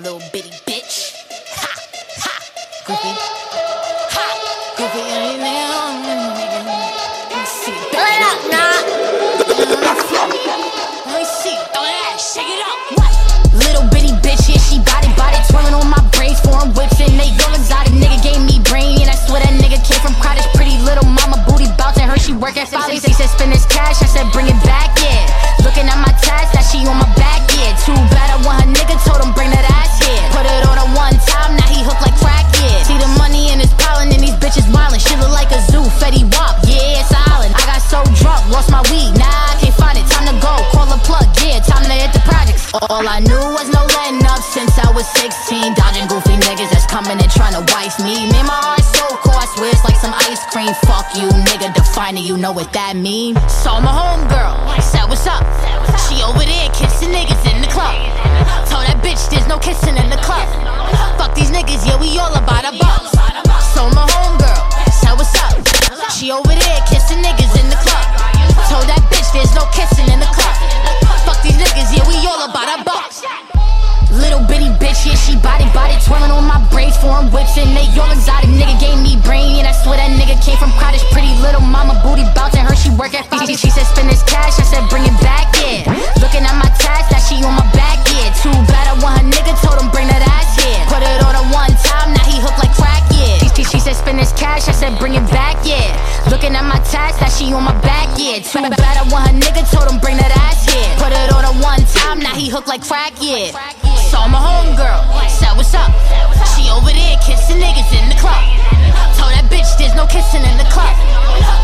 little bitty bitch. Ha, ha, goofy. Ha, goofy. Let me see. Back it up, nah. Let me see. Throw that shake it up. What? All I knew was no letting up since I was 16. Dodging goofy niggas that's coming and trying to wife me. Man, my heart so cold, I swear it's like some ice cream. Fuck you, nigga, defining, you know what that mean. Saw my homegirl, said what's up. She over there kissing niggas in the club. Told that bitch there's no kissing in the club. Fuck these niggas, yeah, we all about a bucks. Saw my homegirl, said what's up. She over there kissing niggas in the club. Told that bitch there's no kissing in the club. Foreign whips, and they all exotic. Nigga gave me brain, and I swear that nigga came from cottage. Pretty little mama booty bouncing her, she work at Follies. She said spend this cash, I said bring it back, yeah. Looking at my tats, that she on my back, yeah. Too bad I want her nigga, told him bring that ass here. Put it on her one time, now he hooked like crack, yeah. She, she said spend this cash, I said bring it back, yeah. Looking at my tats, that she on my back, yeah. Too bad I want her nigga, told him bring that ass here. Put it on her one time, now he hooked like crack, yeah. Saw my homegirl, said what's up. Club. Told that bitch there's no kissing in the club.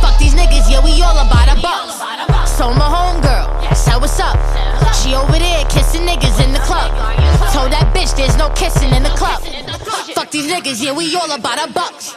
Fuck these niggas, yeah, we all about a bucks. So my homegirl, said what's up. She over there kissing niggas in the club. Told that bitch there's no kissing in the club. Fuck these niggas, yeah, we all about a bucks.